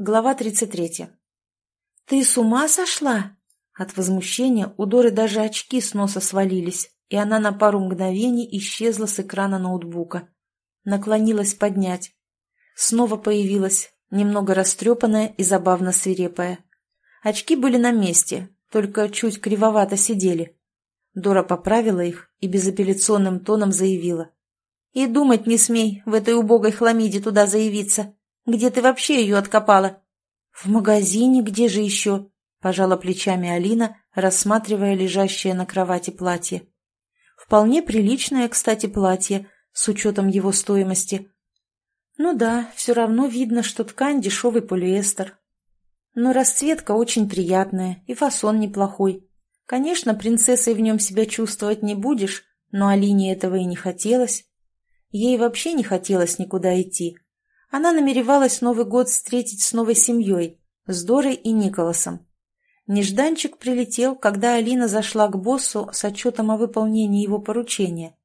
Глава 33. «Ты с ума сошла?» От возмущения у Доры даже очки с носа свалились, и она на пару мгновений исчезла с экрана ноутбука. Наклонилась поднять. Снова появилась, немного растрепанная и забавно свирепая. Очки были на месте, только чуть кривовато сидели. Дора поправила их и безапелляционным тоном заявила. «И думать не смей в этой убогой хламиде туда заявиться. Где ты вообще ее откопала?» «В магазине, где же еще?» – пожала плечами Алина, рассматривая лежащее на кровати платье. Вполне приличное, кстати, платье, с учетом его стоимости. Ну да, все равно видно, что ткань дешевый полиэстер. Но расцветка очень приятная и фасон неплохой. Конечно, принцессой в нем себя чувствовать не будешь, но Алине этого и не хотелось. Ей вообще не хотелось никуда идти. Она намеревалась Новый год встретить с новой семьей, с Дорой и Николасом. Нежданчик прилетел, когда Алина зашла к боссу с отчетом о выполнении его поручения.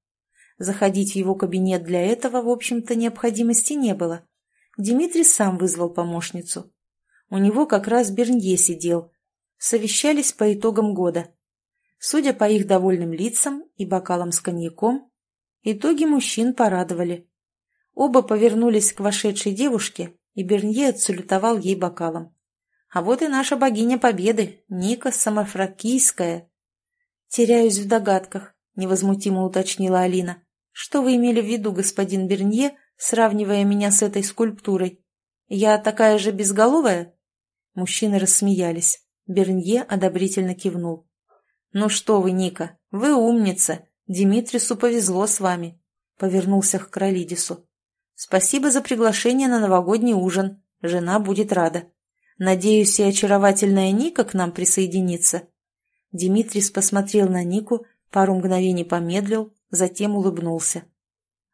Заходить в его кабинет для этого, в общем-то, необходимости не было. Дмитрий сам вызвал помощницу. У него как раз Бернье сидел. Совещались по итогам года. Судя по их довольным лицам и бокалам с коньяком, итоги мужчин порадовали. Оба повернулись к вошедшей девушке, и Бернье отсулютовал ей бокалом. А вот и наша богиня победы, Ника Самофракийская. Теряюсь в догадках, невозмутимо уточнила Алина. Что вы имели в виду, господин Бернье, сравнивая меня с этой скульптурой? Я такая же безголовая? Мужчины рассмеялись. Бернье одобрительно кивнул. «Ну что вы, Ника, вы умница. Димитрису повезло с вами», — повернулся к Кролидису. «Спасибо за приглашение на новогодний ужин. Жена будет рада». Надеюсь, и очаровательная Ника к нам присоединится. Димитрис посмотрел на Нику, пару мгновений помедлил, затем улыбнулся.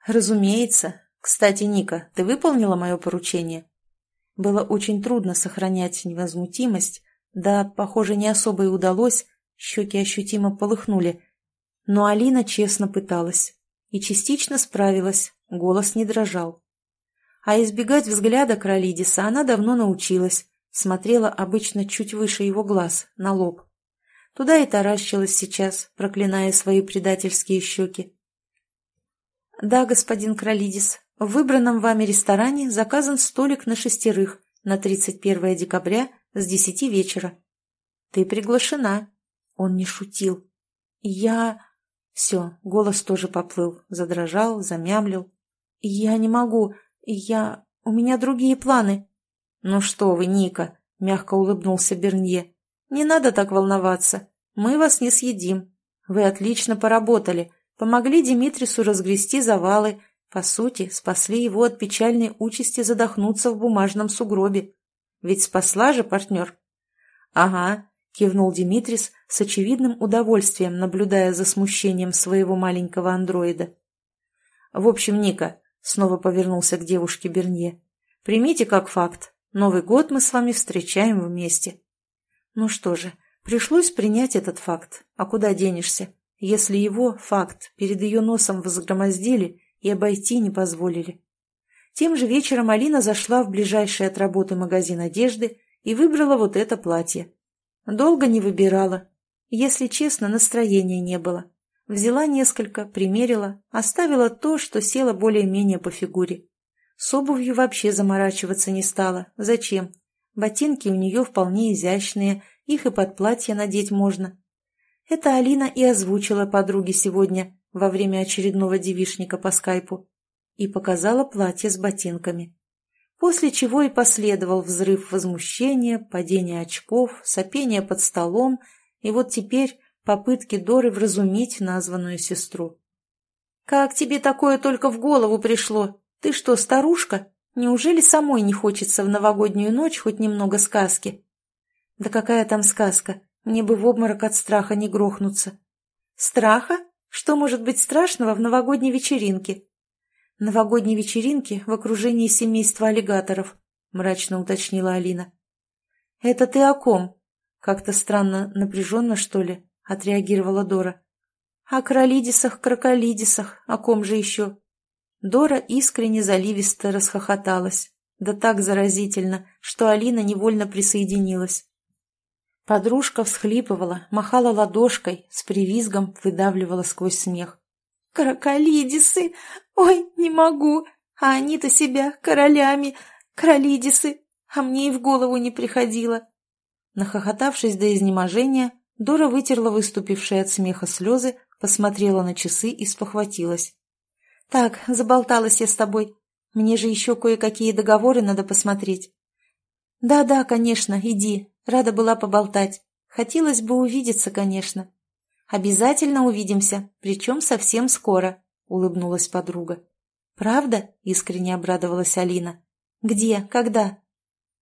«Разумеется. Кстати, Ника, ты выполнила мое поручение?» Было очень трудно сохранять невозмутимость, да, похоже, не особо и удалось, щеки ощутимо полыхнули. Но Алина честно пыталась и частично справилась, голос не дрожал. А избегать взгляда Кролидиса она давно научилась, смотрела обычно чуть выше его глаз, на лоб. Туда и таращилась сейчас, проклиная свои предательские щеки. «Да, господин Кролидис, в выбранном вами ресторане заказан столик на шестерых на 31 декабря с 10 вечера. Ты приглашена». Он не шутил. «Я...» Все, голос тоже поплыл, задрожал, замямлил. «Я не могу. Я... У меня другие планы». «Ну что вы, Ника!» — мягко улыбнулся Бернье. «Не надо так волноваться. Мы вас не съедим. Вы отлично поработали, помогли Димитрису разгрести завалы, по сути, спасли его от печальной участи задохнуться в бумажном сугробе. Ведь спасла же партнер». «Ага», — кивнул Димитрис с очевидным удовольствием, наблюдая за смущением своего маленького андроида. «В общем, Ника», — снова повернулся к девушке Бернье, — «примите как факт. Новый год мы с вами встречаем вместе. Ну что же, пришлось принять этот факт. А куда денешься, если его, факт, перед ее носом возгромоздили и обойти не позволили? Тем же вечером Алина зашла в ближайший от работы магазин одежды и выбрала вот это платье. Долго не выбирала. Если честно, настроения не было. Взяла несколько, примерила, оставила то, что село более-менее по фигуре. С обувью вообще заморачиваться не стала. Зачем? Ботинки у нее вполне изящные, их и под платье надеть можно. Это Алина и озвучила подруге сегодня, во время очередного девишника по скайпу, и показала платье с ботинками. После чего и последовал взрыв возмущения, падение очков, сопение под столом, и вот теперь попытки Доры вразумить названную сестру. «Как тебе такое только в голову пришло?» «Ты что, старушка? Неужели самой не хочется в новогоднюю ночь хоть немного сказки?» «Да какая там сказка? Мне бы в обморок от страха не грохнуться». «Страха? Что может быть страшного в новогодней вечеринке?» «Новогодней вечеринке в окружении семейства аллигаторов», — мрачно уточнила Алина. «Это ты о ком?» Как-то странно, напряженно, что ли, отреагировала Дора. «О кролидисах, кроколидисах, о ком же еще?» Дора искренне заливисто расхохоталась. Да так заразительно, что Алина невольно присоединилась. Подружка всхлипывала, махала ладошкой, с привизгом выдавливала сквозь смех. «Каракалидисы! Ой, не могу! А они-то себя королями! Королидисы! А мне и в голову не приходило!» Нахохотавшись до изнеможения, Дора вытерла выступившие от смеха слезы, посмотрела на часы и спохватилась. «Так, заболталась я с тобой. Мне же еще кое-какие договоры надо посмотреть». «Да-да, конечно, иди. Рада была поболтать. Хотелось бы увидеться, конечно». «Обязательно увидимся, причем совсем скоро», — улыбнулась подруга. «Правда?» — искренне обрадовалась Алина. «Где? Когда?»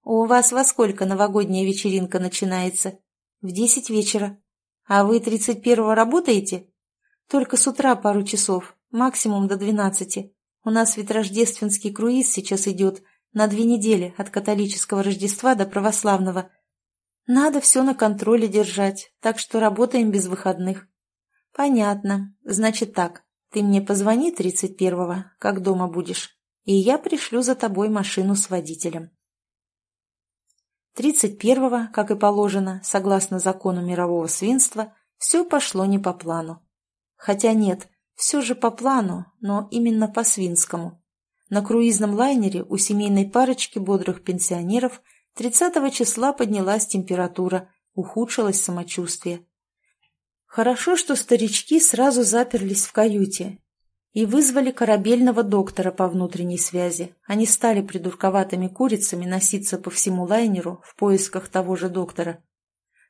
«У вас во сколько новогодняя вечеринка начинается?» «В десять вечера». «А вы тридцать первого работаете?» «Только с утра пару часов, максимум до двенадцати. У нас ведь рождественский круиз сейчас идет на две недели от католического Рождества до православного. Надо все на контроле держать, так что работаем без выходных». «Понятно. Значит так, ты мне позвони тридцать первого, как дома будешь, и я пришлю за тобой машину с водителем». Тридцать первого, как и положено, согласно закону мирового свинства, все пошло не по плану. Хотя нет, все же по плану, но именно по свинскому. На круизном лайнере у семейной парочки бодрых пенсионеров 30 числа поднялась температура, ухудшилось самочувствие. Хорошо, что старички сразу заперлись в каюте и вызвали корабельного доктора по внутренней связи. Они стали придурковатыми курицами носиться по всему лайнеру в поисках того же доктора.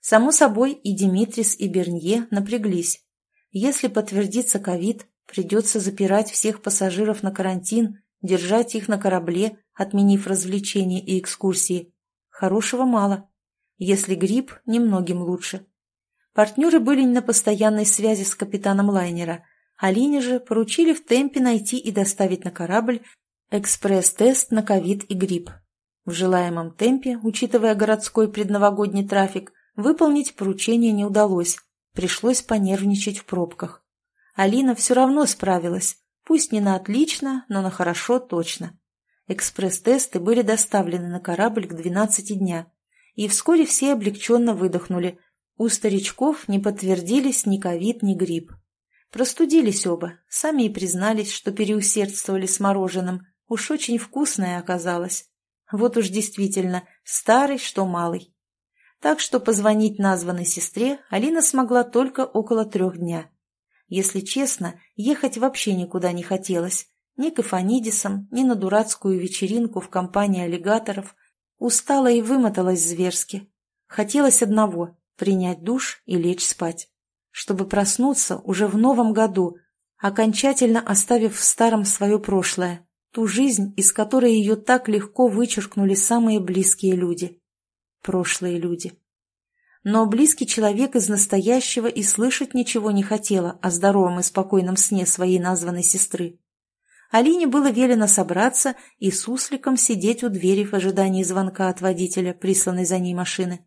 Само собой, и Димитрис, и Бернье напряглись. Если подтвердится ковид, придется запирать всех пассажиров на карантин, держать их на корабле, отменив развлечения и экскурсии. Хорошего мало. Если грипп, немногим лучше. Партнеры были на постоянной связи с капитаном лайнера – Алине же поручили в темпе найти и доставить на корабль экспресс-тест на ковид и грипп. В желаемом темпе, учитывая городской предновогодний трафик, выполнить поручение не удалось, пришлось понервничать в пробках. Алина все равно справилась, пусть не на отлично, но на хорошо точно. Экспресс-тесты были доставлены на корабль к 12 дня, и вскоре все облегченно выдохнули. У старичков не подтвердились ни ковид, ни грипп. Простудились оба, сами и признались, что переусердствовали с мороженым. Уж очень вкусное оказалось. Вот уж действительно, старый, что малый. Так что позвонить названной сестре Алина смогла только около трех дня. Если честно, ехать вообще никуда не хотелось. Ни к Эфанидисам, ни на дурацкую вечеринку в компании аллигаторов. Устала и вымоталась зверски. Хотелось одного – принять душ и лечь спать чтобы проснуться уже в новом году, окончательно оставив в старом свое прошлое, ту жизнь, из которой ее так легко вычеркнули самые близкие люди. Прошлые люди. Но близкий человек из настоящего и слышать ничего не хотела о здоровом и спокойном сне своей названной сестры. Алине было велено собраться и сусликом сидеть у двери в ожидании звонка от водителя, присланной за ней машины.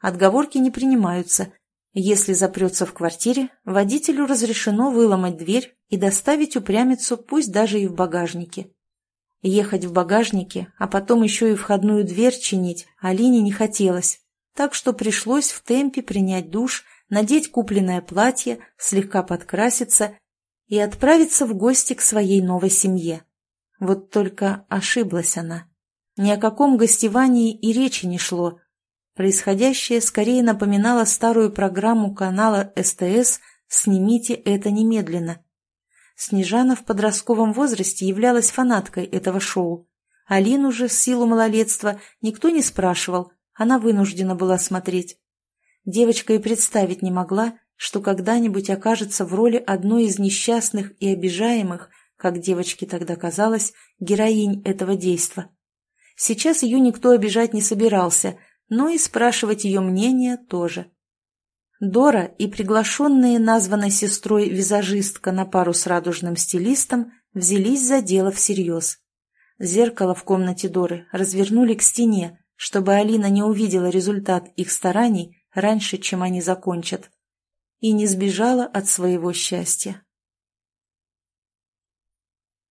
Отговорки не принимаются, если запрется в квартире, водителю разрешено выломать дверь и доставить упрямицу, пусть даже и в багажнике. Ехать в багажнике, а потом еще и входную дверь чинить Алине не хотелось, так что пришлось в темпе принять душ, надеть купленное платье, слегка подкраситься и отправиться в гости к своей новой семье. Вот только ошиблась она. Ни о каком гостевании и речи не шло, Происходящее скорее напоминало старую программу канала СТС «Снимите это немедленно». Снежана в подростковом возрасте являлась фанаткой этого шоу. Алину же, силу малолетства, никто не спрашивал, она вынуждена была смотреть. Девочка и представить не могла, что когда-нибудь окажется в роли одной из несчастных и обижаемых, как девочке тогда казалось, героинь этого действа. Сейчас ее никто обижать не собирался, но и спрашивать ее мнение тоже. Дора и приглашенные названной сестрой визажистка на пару с радужным стилистом взялись за дело всерьез. Зеркало в комнате Доры развернули к стене, чтобы Алина не увидела результат их стараний раньше, чем они закончат, и не сбежала от своего счастья.